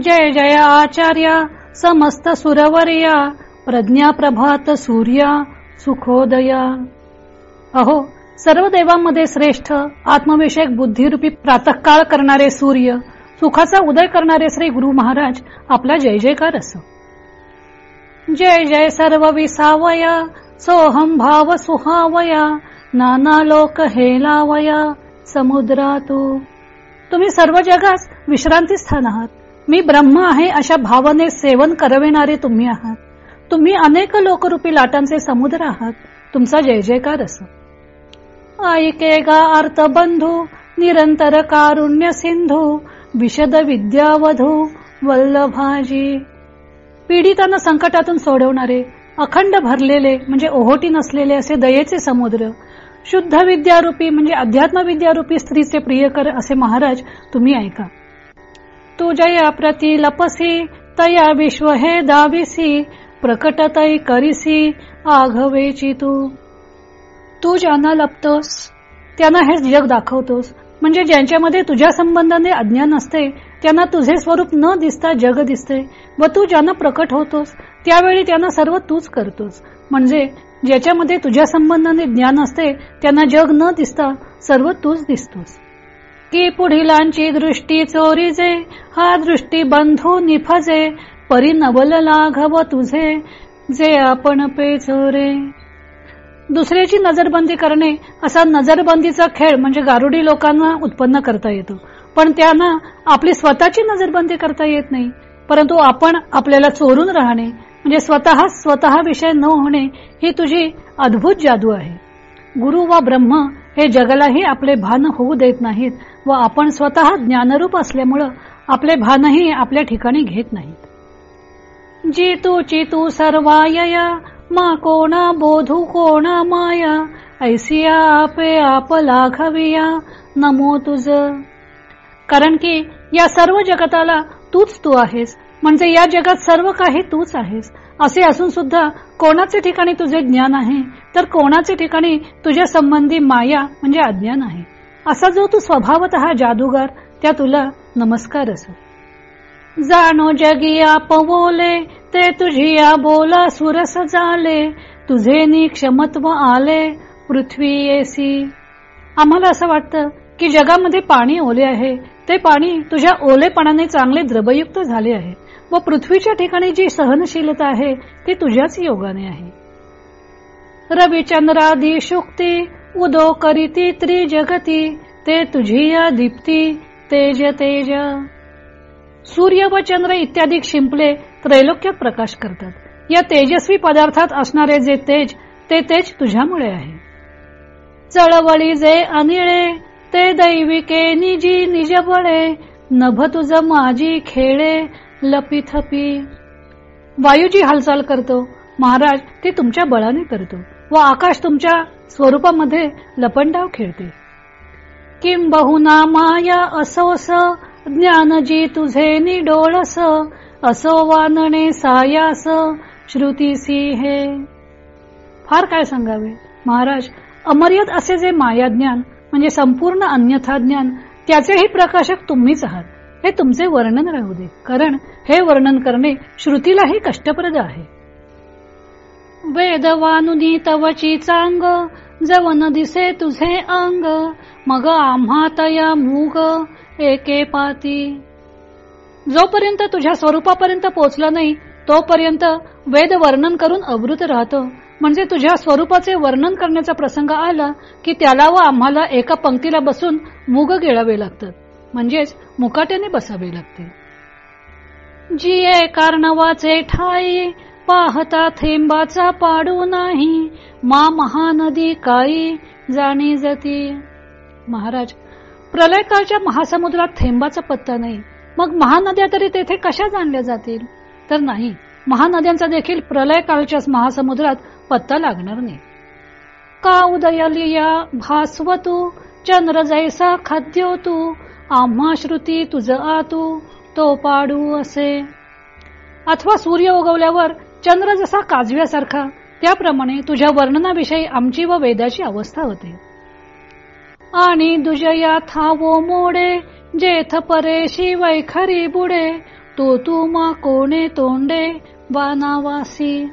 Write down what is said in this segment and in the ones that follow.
जय जय आचार्य समस्त सुरवर्या प्रज्ञा प्रभात सूर्या सुखोदया. अहो सर्व देवांमध्ये श्रेष्ठ आत्मविषयक बुद्धिरूपी प्रातःकाळ करणारे सूर्य सुखाचा उदय करणारे श्री गुरु महाराज आपला जय जयकार अस. जय जय सर्व विसावया सोहम भाव सुहावया नाना लोक हेलावया समुद्रा तू तुम्ही सर्व जगास विश्रांती स्थान आहात. मी ब्रह्म आहे अशा भावने सेवन करविणारे तुम्ही आहात. तुम्ही अनेक लोकरूपी लाटांचे समुद्र आहात. तुमचा जय जयकार असो. ऐके गा अर्थ बंधू निरंतर कारुण्य सिंधू विशद विद्यावधू वल्लभाजी. पीडितांना संकटातून सोडवणारे अखंड भरलेले म्हणजे ओहोटी नसलेले असे दयेचे समुद्र शुद्ध विद्यारूपी म्हणजे अध्यात्म विद्यारूपी स्त्रीचे प्रियकर असे महाराज तुम्ही ऐका. तू प्रती लपसी तया विश्व हे दाविसी प्रकटतई करिसी आघवेची तू. तू ज्यांना लपतोस त्यांना हे जग दाखवतोस. म्हणजे ज्यांच्यामध्ये तुझ्या संबंधाने अज्ञान असते त्यांना तुझे स्वरूप न दिसता जग दिसते. व तू ज्यांना प्रकट होतोस त्यावेळी त्यांना सर्व तूच करतोस. म्हणजे ज्याच्यामध्ये तुझ्या संबंधाने ज्ञान असते त्यांना जग न दिसता सर्व तूच दिसतोस. की पुढीलांची दृष्टी चोरीजे हा दृष्टी बंधू निफजे परी नवल लाघव तुझे जे आपण पे चोरे दुसऱ्याची नजरबंदी करणे असा नजरबंदीचा खेळ म्हणजे गारुडी लोकांना उत्पन्न करता येतो. पण त्यांना आपली स्वतःची नजरबंदी करता येत नाही. परंतु आपण आपल्याला चोरून राहणे म्हणजे स्वतः स्वतः विषय न होणे ही तुझी अद्भुत जादू आहे. गुरु वा ब्रह्म हे जगालाही आपले भान होऊ देत नाहीत व आपण स्वतः ज्ञानरूप असल्यामुळं आपले भानही आपल्या ठिकाणी घेत नाहीत. जी तू चितू सर्वायया मा कोणा बोधू कोणा माया ऐसिया आपे आप लाघविया नमो तुझ. कारण की या सर्व जगताला तूच तू आहेस म्हणजे या जगात सर्व काही तूच आहेस. असे असून सुद्धा कोणाचे ठिकाणी तुझे ज्ञान आहे तर कोणाचे ठिकाणी तुझ्या संबंधी माया म्हणजे अज्ञान आहे. असा जो तू स्वभावत जादूगार त्या तुला नमस्कार असो. जाणो जगिया पवोले ते तुझिया बोला सुरस झाले तुझे नि क्षमत्व आले पृथ्वी येसी आम्हाला असं वाटतं की जगामध्ये पाणी ओले आहे ते पाणी तुझ्या ओलेपणाने चांगले द्रवयुक्त झाले आहे. व पृथ्वीच्या ठिकाणी जी सहनशीलता आहे ती तुझ्याच योगाने आहे. रविचंद्रादी शुक्ती उदो करीती त्रिजगती ते तुझी दीप्ती तेज तेज. सूर्य व चंद्र इत्यादी शिंपले त्रैलोक्यात प्रकाश करतात. या तेजस्वी पदार्थात असणारे जे तेज ते तेज तुझ्यामुळे आहे. चळवळी जे अनिळे ते दैविके निजी निजबळे नभ तुझ माझी खेळे लपीथपी. वायूची हालचाल करतो. महाराज ते तुमच्या बळाने करतो. व आकाश तुमच्या स्वरूपामध्ये लपंडाव खेळते. किम बहुना माया असोस ज्ञान जी तुझे निडोळस असो वानणे सायास श्रुतीसी हे. फार काय सांगावे? महाराज अमर्याद असे जे माया ज्ञान म्हणजे संपूर्ण अन्यथा ज्ञान त्याचेही प्रकाशक तुम्हीच आहात. हे तुमचे वर्णन राहू दे. कारण हे वर्णन करणे श्रुतीलाही कष्टप्रद आहे. वेदवानुनी तवची चांग जवन दिसे तुझे अंग मग आम्हा तया मूग एके पाती. जोपर्यंत तुझ्या स्वरूपापर्यंत पोचला नाही तोपर्यंत वेद वर्णन करून अवृत राहतो. म्हणजे तुझ्या स्वरूपाचे वर्णन करण्याचा प्रसंग आला की त्याला व आम्हाला एका पंक्तीला बसून मुग गिळावे लागतात. म्हणजेच मुकाट्याने बसावे लागते. जी कारणावाचे ठाई पाहता थेंबाचा पाडू नाही मा महानदी काई जाणी जती. महाराज प्रलयकाळच्या महासमुद्रात थेंबाचा पत्ता नाही मग महानद्या तरी तेथे कशा जाणल्या जातील? तर नाही महानद्यांचा देखील प्रलय काळच्याच महासमुद्रात पत्ता लागणार नाही. का उदयलिया भास्वतू चंद्र जैसा खाद्यो तू आम्हा श्रुती तुझ आतू तो पाडू असे. अथवा सूर्य उगवल्यावर चंद्र जसा काजव्यासारखा त्याप्रमाणे तुझ्या वर्णनाविषयी आमची व वेदाची अवस्था होते. आणि दुजया थावो मोडे जेथ परेशी वैखरी बुडे तो तू मा कोणे तोंडे वानावासी.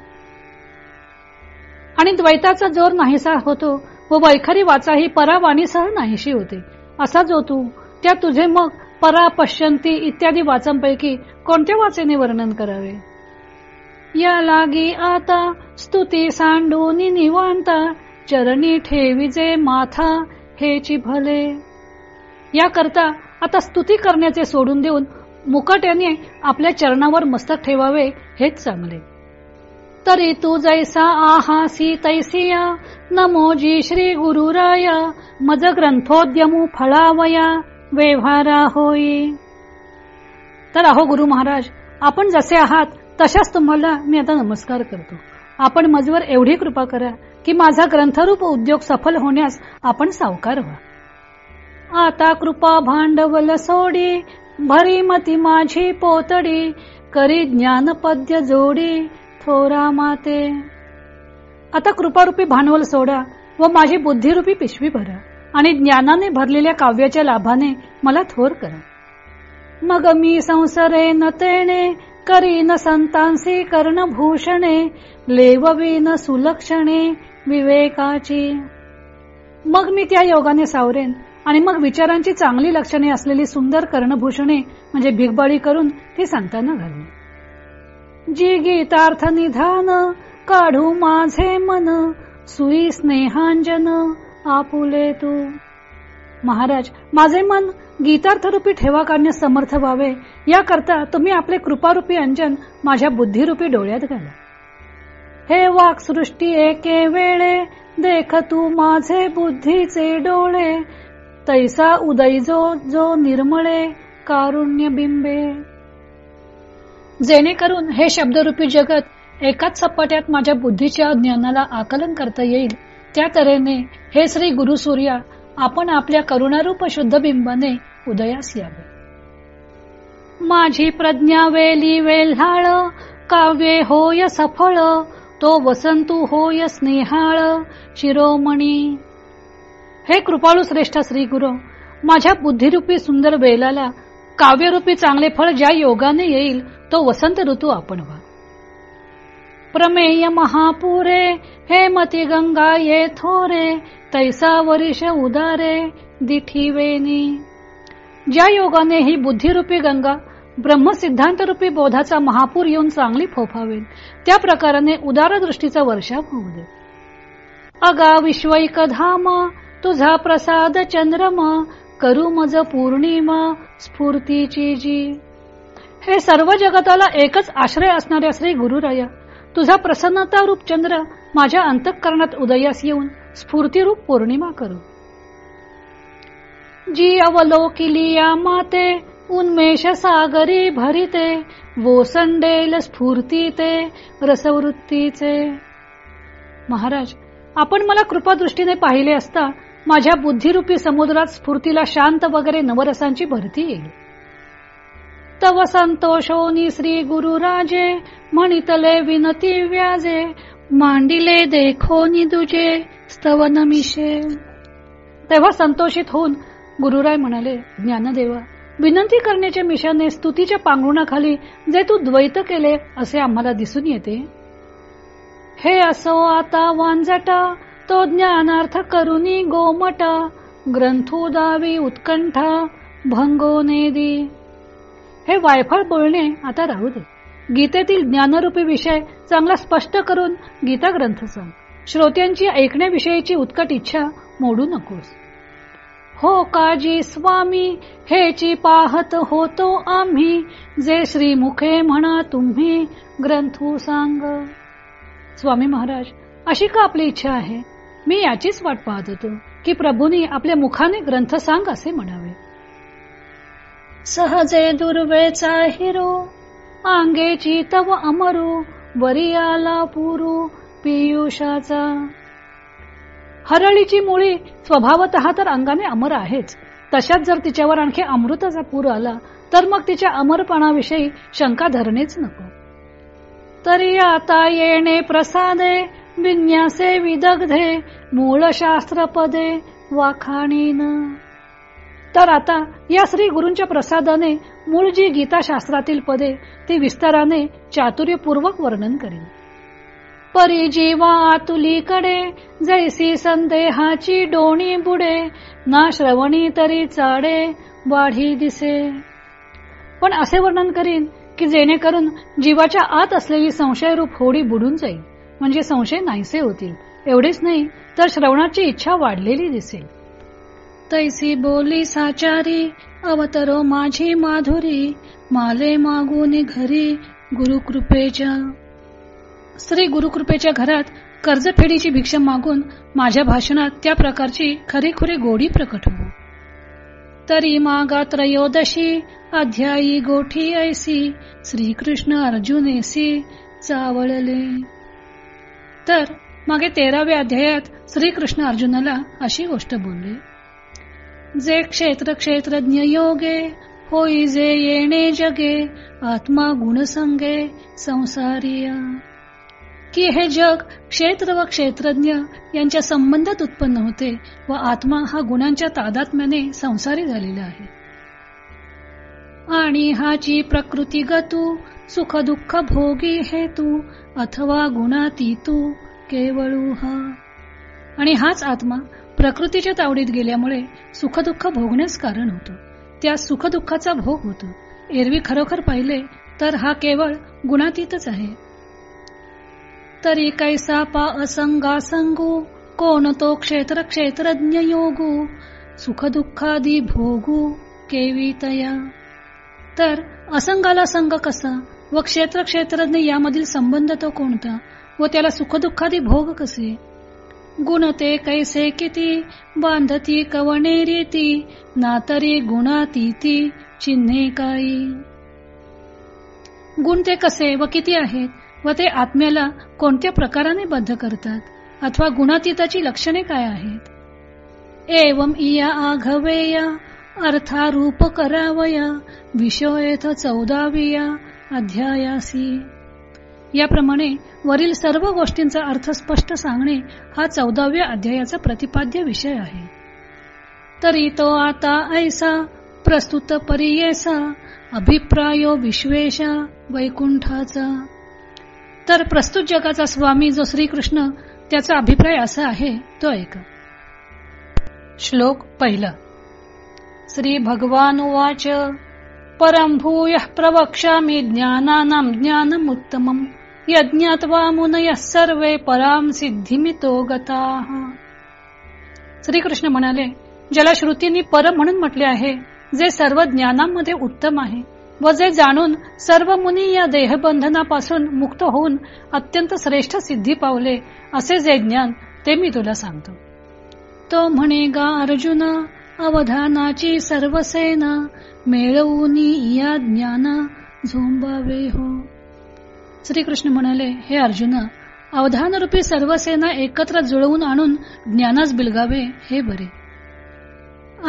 आणि द्वैताचा जोर नाहीसा होतो व वैखरी वाचा ही परावाणीसह नाहीशी होते. असा जो तू त्या तुझे मग परा पश्यंती इत्यादी वाचांपैकी कोणत्या वाचेने वर्णन करावे? या लागी आता स्तुती सांडून निवांता चरणी ठेविजे माथा हेची भले या करता आता स्तुती करण्याचे सोडून देऊन मुकट्याने आपल्या चरणावर मस्तक ठेवावे हेच चांगले. तरी तू जैसा आहासी तैसिया नमोजी श्री गुरुराया मज ग्रंथोद्यमू फळावया. व्यवहारा होई तर अहो गुरु महाराज आपण जसे आहात तशाच तुम्हाला मी आता नमस्कार करतो. आपण मजवर एवढी कृपा करा की माझा ग्रंथरूप उद्योग सफल होण्यास आपण सावकार व्हा. आता कृपा भांडवल सोडी भरी मती माझी पोतडी करी ज्ञानपद्य जोडी थोरा माते. आता कृपारूपी भांडवल सोडा व माझी बुद्धिरूपी पिशवी भरा. आणि ज्ञानाने भरलेल्या काव्याच्या लाभाने मला थोर करा. मग मी संसरे न तेणे करीन संतांसी कर्णभूषणे लेववीन सुलक्षणे विवेकाची. मग मी त्या योगाने सावरेन आणि मग विचारांची चांगली लक्षणे असलेली सुंदर कर्णभूषणे म्हणजे भिगबाळी करून ती सांगताना घालून. जी गीतार्थ निधान काढू माझे मन सुई स्नेहांजन आपुले तू. महाराज माझे मन गीतार्थरूपी ठेवा काढण्यास समर्थ व्हावे. याकरता तुम्ही आपले कृपारूपी अंजन माझ्या बुद्धिरूपी डोळ्यात घाला. हे वाक सृष्टी एके वेळे देख तू माझे बुद्धीचे डोळे. तैसा उदय जो जो निर्मळे कारुण्य बिंबे. जेणेकरून हे शब्दरूपी जगत एकाच सपाट्यात माझ्या बुद्धीच्या ज्ञानाला आकलन करता येईल. त्या तऱ्हेने हे श्री गुरु सूर्या आपण आपल्या करुणारूप शुद्ध बिंबाने उदयास यावे. माझी प्रज्ञा वेली वेल्हाळ काव्ये होय सफळ तो वसंतू होय स्नेहाळ शिरोमणी. हे कृपाळू श्रेष्ठ श्री गुरु माझ्या बुद्धिरूपी सुंदर वेलाला काव्यरूपी चांगले फळ ज्या योगाने येईल तो वसंत ऋतू आपण व्हा. प्रमेय महापुरे हे मती गंगा ये थोरे तैसा वरिष उदारे दिठी वेनी ज्या योगाने ही बुद्धिरूपी गंगा ब्रह्मसिद्धांत रूपी बोधाचा महापूर येऊन चांगली फोफावेल त्या प्रकाराने उदार दृष्टीचा वर्षाव होऊ दे. अगा विश्वैक धाम तुझा प्रसाद चंद्रमा करू मज पौर्णिमा स्फूर्तीची जी. हे सर्व जगताला एकच आश्रय असणाऱ्या श्री गुरुराया तुझा प्रसन्नता रूप चंद्र माझ्या अंतःकरणात उदयास येऊन स्फूर्तीरूप पौर्णिमा करू. जी अवलोकिली या माते उन्मेष सागरी भरिते वोसंडेल स्फूर्ती ते रसवृत्तीचे. महाराज आपण मला कृपादृष्टीने पाहिले असता माझ्या बुद्धिरूपी समुद्रात स्फूर्तीला शांत वगैरे नवरसांची भरती येईल. तव संतोषोनी श्री गुरु राजे म्हणितले विनती व्याजे मांडिले देखो दुजे स्तवन मिशे तेव्हा संतोषित होऊन गुरुराय म्हणाले ज्ञानदेवा विनंती करण्याच्या मिशाने स्तुतीच्या पांघरुणाखाली जे तू द्वैत केले असे आम्हाला दिसून येते. हे असो आता वांजटा तो ज्ञानार्थ करुनी गोमटा ग्रंथोदावी उत्कंठा भंगोनेदी हे वायफळ बोलणे आता राहू दे. गीतेतील ज्ञानरूपी विषय चांगला स्पष्ट करून गीता ग्रंथ सांग. श्रोत्यांची ऐकण्याविषयीची उत्कट इच्छा मोडू नकोस. हो काजी स्वामी हेची पाहत होतो आम्ही. जे श्रीमुखे म्हणा तुम्ही ग्रंथू सांग. स्वामी महाराज अशी का आपली इच्छा आहे? मी याचीच वाट पाहत होतो की प्रभूंनी आपल्या मुखाने ग्रंथ सांग असे म्हणावे. सहजे दुर्वेचा हिरो आंगेची तव अमरू वरियाला पुरू पियुषाचा. हरळीची मुळी स्वभावत तर अंगाने अमर आहेच. तशात जर तिच्यावर आणखी अमृताचा पूर आला तर मग तिच्या अमरपणाविषयी शंका धरणेच नको. तरी आता येणे प्रसादे विन्यासे विदग्धे मूळ शास्त्र पदे वाखाणीन. तर आता या श्री गुरूंच्या प्रसादाने मूळ जी गीताशास्त्रातील पदे ती विस्ताराने चातुर्यपूर्वक वर्णन करीन. परी जीवा आतुलीकडे जैसी संदेहाची डोणी बुडे ना श्रवणी तरी चाडे वाढी दिसे. पण असे वर्णन करीन की जेणेकरून जीवाच्या आत असलेली संशयरूप होडी बुडून जाईल. म्हणजे संशय नाहीसे होतील. एवढेच नाही तर श्रवणाची इच्छा वाढलेली दिसेल. तैसी बोली साचारी अवतरो माझी माधुरी माले मागून घरी गुरुकृपेच्या. श्री गुरुकृपेच्या घरात कर्जफेडीची भिक्षा मागून माझ्या भाषणात त्या प्रकारची खरीखुरी गोडी प्रकट हो तरी मागा त्रयोदशी अध्यायी गोठी ऐसी श्रीकृष्ण अर्जुनेसी चावळले. तर मागे तेराव्या अध्यायात श्रीकृष्ण अर्जुनाला अशी गोष्ट बोलली. जे क्षेत्र क्षेत्रज्ञ योगे होई जे येणे जगे आत्मा गुणसंगे संसारिया. की हे जग क्षेत्र व क्षेत्रज्ञ यांच्या संबंधात उत्पन्न होते व आत्मा हा गुणांच्या तादात्म्याने संसारी झालेला आहे. आणि हाची प्रकृती गतू सुख दुःख भोगी हेतू अथवा गुणातीतू केवळू हा. आणि हाच आत्मा प्रकृतीच्या तावडीत गेल्यामुळे सुखदुःख भोगण्यास कारण होतो. त्या सुखदुःखाचा भोग होतो. एरवी खरोखर पाहिले तर हा केवळ गुणातीतच आहे. तरी कैसा पा असंगा संगू कोण तो क्षेत्र क्षेत्रज्ञ योगू सुखदुःखादी भोगू केवी तया? तर असंगाला संग कसा व क्षेत्र क्षेत्रज्ञ यामधील संबंध तो कोणता व त्याला सुखदुःखादी भोग कसे? गुण ते कैसे किती? बांधती कवणे रीती? नातरी गुणातीती चिन्हे काही गुण ते कसे व किती आहेत? व ते आत्म्याला कोणत्या प्रकाराने बद्ध करतात? अथवा गुणातीताची लक्षणे काय आहेत? एवम इया आघवेया अर्थारूप करावया विषयथ चौदाविया अध्यायासी. याप्रमाणे वरील सर्व गोष्टींचा अर्थ स्पष्ट सांगणे हा चौदाव्या अध्यायाचा प्रतिपाद्य विषय आहे. तरी तो आता ऐसा प्रस्तुत परियेसा अभिप्रायो विश्वेशा वैकुंठाचा. तर प्रस्तुत जगाचा स्वामी जो श्रीकृष्ण त्याचा अभिप्राय असा आहे तो ऐका श्लोक पहिला. श्री भगवान उवाच परम भूय प्रवक्ष्यामी ज्ञानानां ज्ञानमुत्तमम्. यज्ञात्वा मुनय सर्वे पराम सिद्धिमितो गता. श्रीकृष्ण म्हणाले ज्याला श्रुतींनी परम म्हणून म्हटले आहे जे सर्व ज्ञानामध्ये उत्तम आहे व जे जाणून सर्व मुनी या देहबंधनापासून मुक्त होऊन अत्यंत श्रेष्ठ सिद्धी पावले असे जे ज्ञान ते मी तुला सांगतो. तो म्हणे गा अर्जुन अवधानाची सर्वसेना मेळवून या ज्ञाना झोंबावे हो. श्रीकृष्ण म्हणाले हे अर्जुना अवधानरूपी सर्व सेना एकत्र जुळवून आणून ज्ञानास बिलगावे हे बरे.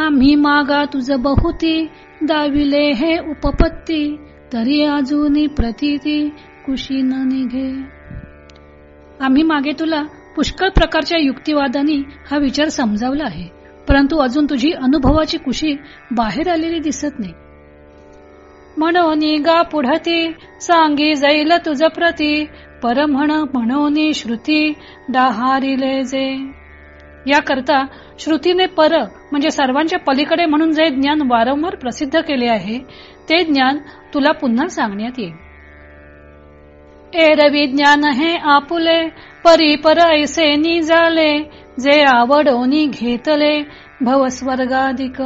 आम्ही मागा तुझ बहुती दाविले हे उपपत्ती तरी अजून प्रतीती कुशी न निघे. आम्ही मागे तुला पुष्कळ प्रकारच्या युक्तिवादानी हा विचार समजावला आहे परंतु अजून तुझी अनुभवाची कुशी बाहेर आलेली दिसत नाही. म्हणून गा पुढती सांगी जाईल तुझ प्रती पर म्हण म्हणून श्रुती डाहारिले जे. याकरता श्रुतीने पर म्हणजे सर्वांच्या पलीकडे म्हणून जे ज्ञान वारंवार प्रसिद्ध केले आहे ते ज्ञान तुला पुन्हा सांगण्यात येईल. एरवी ज्ञान हे आपुले परी पर ऐसे निजाले जे आवडोनी घेतले भवस्वर्गाधिक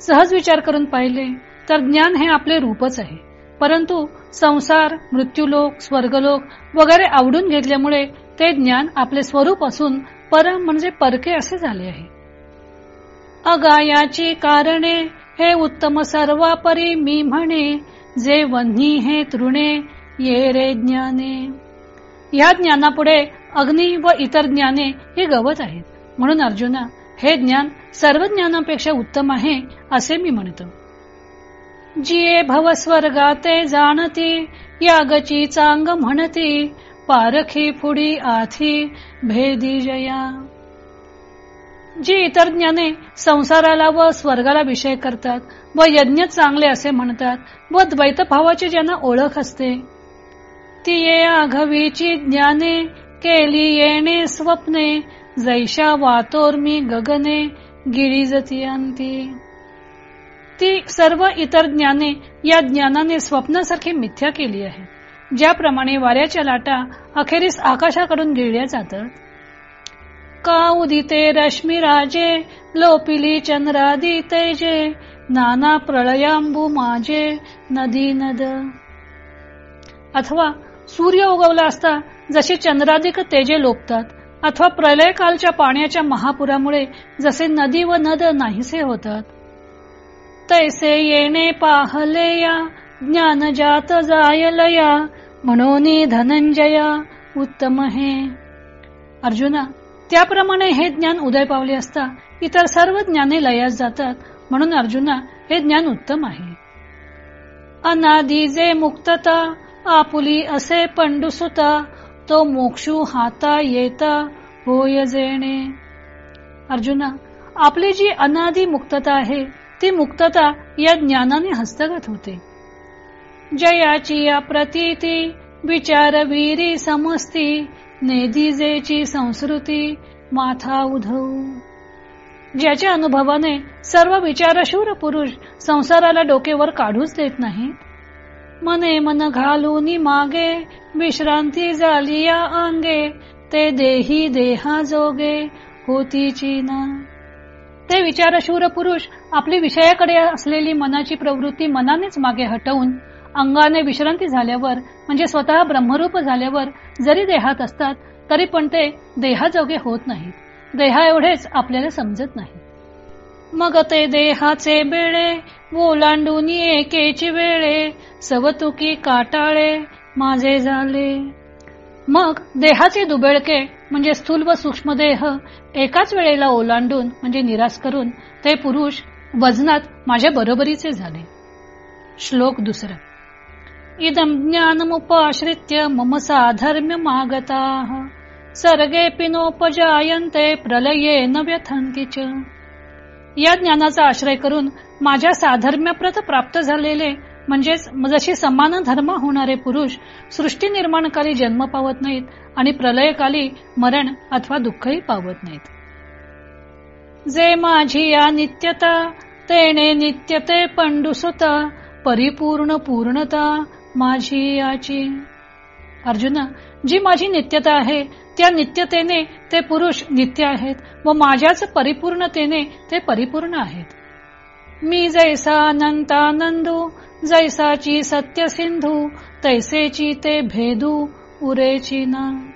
सहज विचार करून पाहिले तर ज्ञान हे आपले रूपच आहे. परंतु संसार मृत्यूलोक स्वर्गलोक वगैरे आवडून घेतल्यामुळे ते ज्ञान आपले स्वरूप असून परम म्हणजे परके असे झाले आहे. अगायाची कारणे हे उत्तम सर्वापरी मी म्हणे जे वन्ही हे तृणे ये रे ज्ञाने. या ज्ञानापुढे अग्नी व इतर ज्ञाने हे गवत आहेत. म्हणून अर्जुना हे ज्ञान सर्व ज्ञानापेक्षा उत्तम आहे असे मी म्हणतो. जिये भवस्वर्गाते जाणती यागची चांग म्हणती पारखी फुडी आथी भेदी जया. जी इतर ज्ञाने संसाराला व स्वर्गाला विषय करतात व यज्ञ चांगले असे म्हणतात व द्वैत भावाची ज्यांना ओळख असते ती ये आघवीची ज्ञाने केली येणे स्वप्ने जैशा वातोर्मी गगने गिरीजती अंती. ती सर्व इतर ज्ञाने या ज्ञानाने स्वप्नासारखी मिथ्या केली आहे. ज्याप्रमाणे वाऱ्याच्या लाटा अखेरीस आकाशाकडून गिळल्या जातात. का उदिते रश्मी राजे लोपिली चंद्रादी तेजे नाना प्रळयांबू माझे नदी नद. अथवा सूर्य उगवला असता जसे चंद्राधिक तेजे लोपतात अथवा प्रलयकालच्या पाण्याच्या महापुरामुळे जसे नदी व नद नाहीसे होतात तैसे येणे पाहले या ज्ञान जात जायलया म्हणून धनंजया उत्तम हे. अर्जुना त्याप्रमाणे हे ज्ञान उदय पावले असता इतर सर्व ज्ञाने लयास जातात म्हणून अर्जुना हे ज्ञान उत्तम आहे. अनादी जे मुक्तता आपुली असे पंडुसुता तो मोक्षू हाता येता होय जेणे. अर्जुना आपली जी अनादी मुक्तता आहे ती मुक्तता या ज्ञानाने हस्तगत होते. जयाची या प्रतीती विचार वीरी समस्ती नेदिजेची संस्कृती माथा उधव ज्याच्या अनुभवाने सर्व विचारशूर पुरुष संसाराला डोकेवर काढूच देत नाहीत. मने मन घालून मागे विश्रांती झाली या अंगे ते देही देहा जोगे होतीची ना ते विचारशूर पुरुष आपली विषयाकडे असलेली मनाची प्रवृत्ती मनानेच मागे हटवून अंगाने विश्रांती झाल्यावर म्हणजे स्वतः ब्रह्मरूप झाल्यावर जरी देहात असतात तरी पण ते देहाजोगे होत नाहीत. देहा एवढेच आपल्याला समजत नाही मग ते देहाचे बेळे ओलांडून एकेची वेळे सवतुकी काटाळे माझे झाले. मग देहाचे दुबेळके म्हणजे स्थूल व सूक्ष्म देह एकाच वेळेला ओलांडून म्हणजे निराश करून ते पुरुष वजनात माझ्या बरोबरीचे झाले. श्लोक दुसरा. इदम ज्ञानमुपाश्रित्य मम साधर्म्य मागता सर्गे पिनोपजायन्ते प्रलये न व्यथंती या ज्ञानाचा आश्रय करून माझ्या साधर्म्यप्रत प्राप्त झालेले म्हणजेच जशी समान धर्म होणारे पुरुष सृष्टी निर्माणकाली जन्म पावत नाहीत आणि प्रलयकाली मरण अथवा दुःखही पावत नाहीत. जे माझी या नित्यता तेने नित्यते पंडुसुता परिपूर्ण पूर्णता माझी याची. अर्जुना जी माझी नित्यता आहे त्या नित्यतेने ते पुरुष नित्य आहेत व माझ्याच परिपूर्णतेने ते परिपूर्ण आहेत. मी जैसा अनंतानंदू जैसाची सत्य सिंधू तैसेची ते भेदू उरेची ना.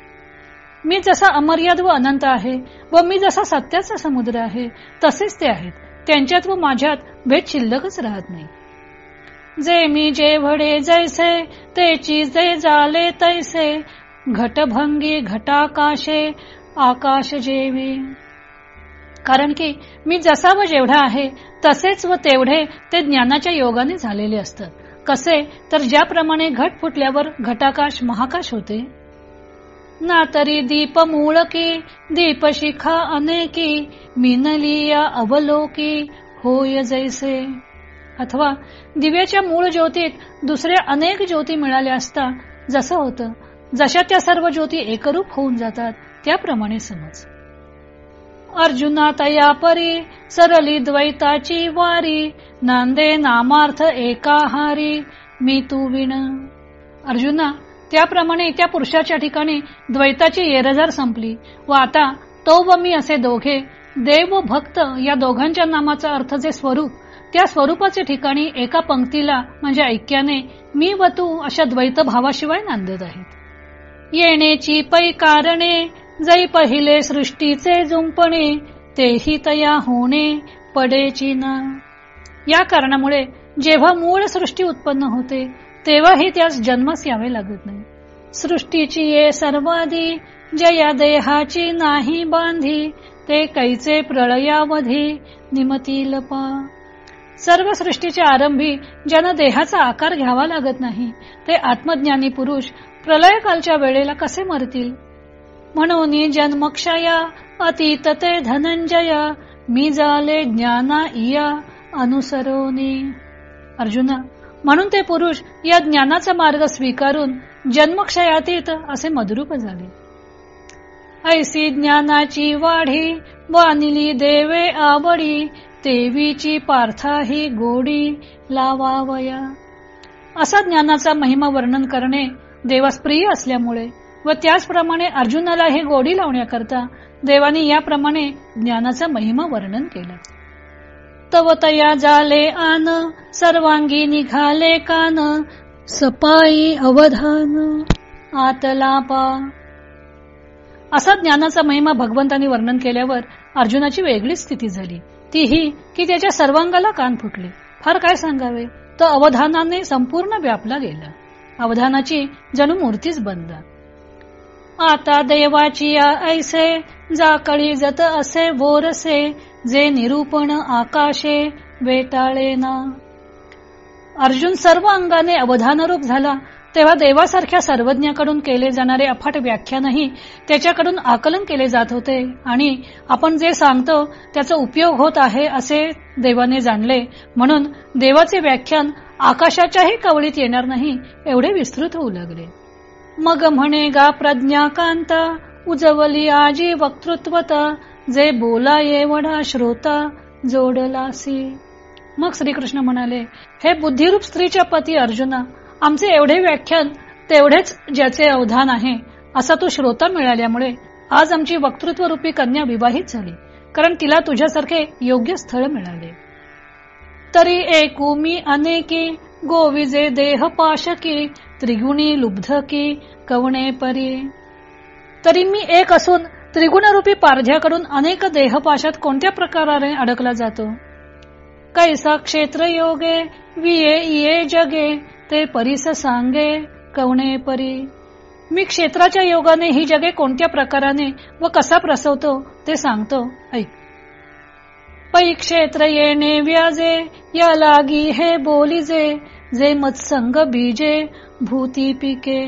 मी जसा अमर्याद व अनंत आहे व मी जसा सत्याचा समुद्र आहे तसेच ते आहेत. त्यांच्यात व माझ्यात भेद शिल्लकच राहत नाही. जे मी जे वडे जैसे तेची जे जाले तैसे. घटभंगी घटाकाशे आकाश जेवी. कारण की मी जसा व जेवढा आहे तसेच व तेवढे ते ज्ञानाच्या योगाने झालेले असतात. कसे? तर ज्याप्रमाणे घट फुटल्यावर घटाकाश महाकाश होते. ना तरी दीप मूळकी दीप शिखा अनेकी मिनलिया अवलोकी होय जैसे. अथवा दिव्याच्या मूळ ज्योतीत दुसऱ्या अनेक ज्योती मिळाल्या असता जसं होतं जशा त्या सर्व ज्योती एकरूप होऊन जातात त्याप्रमाणे समज. अर्जुना तया परी सरली द्वैताची वारी नांदे नामार्थ एकाहारी मी तू विण. अर्जुना त्याप्रमाणे त्या पुरुषाच्या ठिकाणी द्वैताची येरजार संपली. व आता तो व मी असे दोघे देव व भक्त या दोघांच्या नामाचा अर्थ जे स्वरूप त्या स्वरूपाचे ठिकाणी एका पंक्तीला म्हणजे ऐक्याने मी व तू अशा द्वैत भावाशिवाय नांदत आहेत. येण्याची पै कारणे जै पहिले सृष्टीचे जुंपणे तेही तया होणे पडेची ना. या कारणामुळे जेव्हा मूळ सृष्टी उत्पन्न होते तेव्हाही त्यास जन्मच यावे लागत नाही. सृष्टीची ये सर्वाधी जया देहाची नाही बांधी ते कैचे प्रळयावधी निमतील पा. सर्व सृष्टीच्या आरंभी ज्यांना देहाचा आकार घ्यावा लागत नाही ते आत्मज्ञानी पुरुष प्रलयकालच्या वेळेला कसे मरतील? म्हणून जन्मक्षया अतीत ते धनंजय मी जाले ज्ञाना इया अनुसरोनी। अर्जुना म्हणून ते पुरुष या ज्ञानाचा मार्ग स्वीकारून जन्मक्षयातीत असे मदरूप झाले. ऐसी ज्ञानाची वाढी वानिली देवे आवडी देवीची पार्था ही गोडी लावावया. असा ज्ञानाचा महिमा वर्णन करणे देवास प्रिय असल्यामुळे व त्याचप्रमाणे अर्जुनाला हे गोडी लावण्याकरता देवाने याप्रमाणे ज्ञानाचा महिमा वर्णन केलं. तवतया जाले आन सर्वांगी निघाले कान सपाई अवधान आतलापा असा ज्ञानाचा महिमा भगवंतांनी वर्णन केल्यावर अर्जुनाची वेगळीच स्थिती झाली. ती ही की त्याच्या सर्वांगाला कान फुटले. फार काय सांगावे? तर अवधानाने संपूर्ण व्यापला गेला. अवधानाची जणू मूर्तीच बंद. आता देवाची या ऐसे जाकळी जत असे बोरसे जे निरूपण आकाशे वेटाळे ना. अर्जुन सर्व अंगाने अवधानरूप झाला. तेव्हा देवासारख्या सर्वज्ञाकडून केले जाणारे अफाट व्याख्यानही त्याच्याकडून आकलन केले जात होते. आणि आपण जे सांगतो त्याचा उपयोग होत आहे असे देवाने जाणले. म्हणून देवाचे व्याख्यान आकाशाच्याही कवळीत येणार नाही एवढे विस्तृत होऊ लागले. मग म्हणे गा प्रज्ञाकांत उजवली आजी वक्तृत्वता जे बोला एवढा श्रोता जोडलासी. मग श्रीकृष्ण म्हणाले हे बुद्धिरूप स्त्रीच्या पती अर्जुना आमचे एवढे व्याख्यान तेवढेच ज्याचे अवधान आहे असा तो श्रोता मिळाल्यामुळे आज आमची वक्तृत्व रूपी कन्या विवाहित झाली कारण तिला तुझ्यासारखे योग्य स्थळ मिळाले. तरी एकू मी अनेकी गोविजे देह पाशकी त्रिगुणी लुब्धकी कवणे परी. तरी मी एक असून त्रिगुणरूपी पारध्याकडून अनेक देहपाशात कोणत्या प्रकाराने अडकला जातो? कैसा क्षेत्र योगे विये ये जगे ते परिस सांगे कवणे परी. मी क्षेत्राच्या योगाने ही जगे कोणत्या प्रकाराने व कसा प्रसवतो ते सांगतो. ऐक. पै क्षेत्र येणे व्याजे या लागी हे बोलीजे जे मत्संग बीजे भूती पिके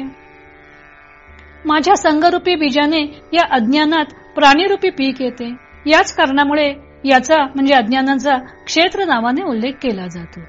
माझ्या संगरूपी बीजाने या अज्ञानात प्राणीरूपी पीक येते. याच कारणामुळे याचा म्हणजे अज्ञानाचा क्षेत्र नावाने उल्लेख केला जातो.